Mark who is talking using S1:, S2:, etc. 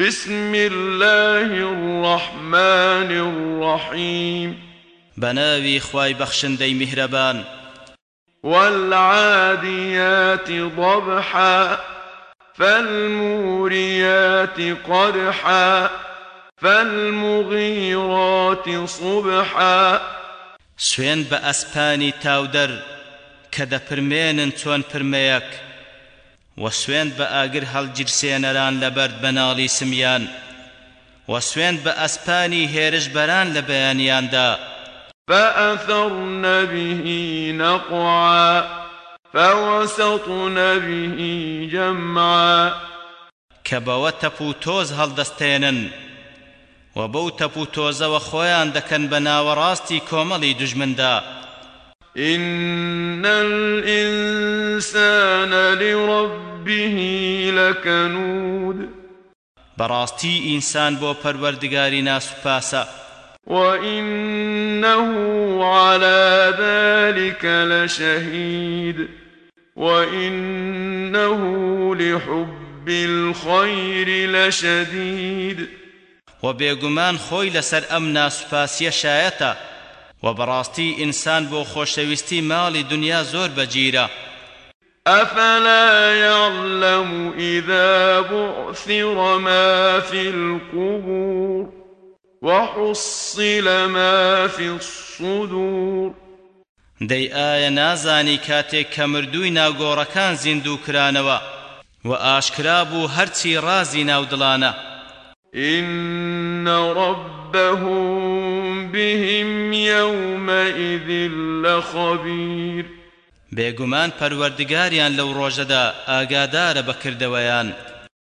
S1: بسم الله الرحمن الرحيم.
S2: بناوي خواي بخشندي مهربان
S1: والعاديات ضبحا فالموريات قدحا فالمغيرات صبحا.
S2: سوين بأسباني تاودر كدا پرمێنن چۆن پرمەیەک. و سوێند بە ئاگر هەڵگیرسێنەران لە بەرد بە ناڵی سمیان و سوێند بە ئەسپانی هێرشبەران لە بەیانیاندا.
S1: فأثرن به نقعا فوسطن به جمعا
S2: کە بەوە تەپ و تۆز هەڵدەستێنن و بەو تەپ و تۆزەوە خۆیان دەکەن بە ناوەڕاستی کۆمەڵی دوژمندا
S1: إن الإنسان لربه لكنود.
S2: براستي إنسان بو پروردگاري ناس پاسا
S1: وإنه على ذلك لشهيد. وإنه لحب الخير لشديد.
S2: وبيغمان خوي لسر أمنا سپاسية شايتا وبراستي إنسان بو خوشويستي مالي دنيا زور بجيرا
S1: أفلا يعلم إذا بعثر ما في القبور وحصل ما في الصدور
S2: دەی ئایا نازانی کاتێک کە مردووی ناگۆڕەکان زیندوو کرانەوە و ئاشکرا بوو هەرچی ڕازی ناودڵانە.
S1: إن ربهم بهم يومئذ لخبير
S2: بێگومان پەروەردگاریان لەو ڕۆژەدا ئاگادارە بەکردەوەیان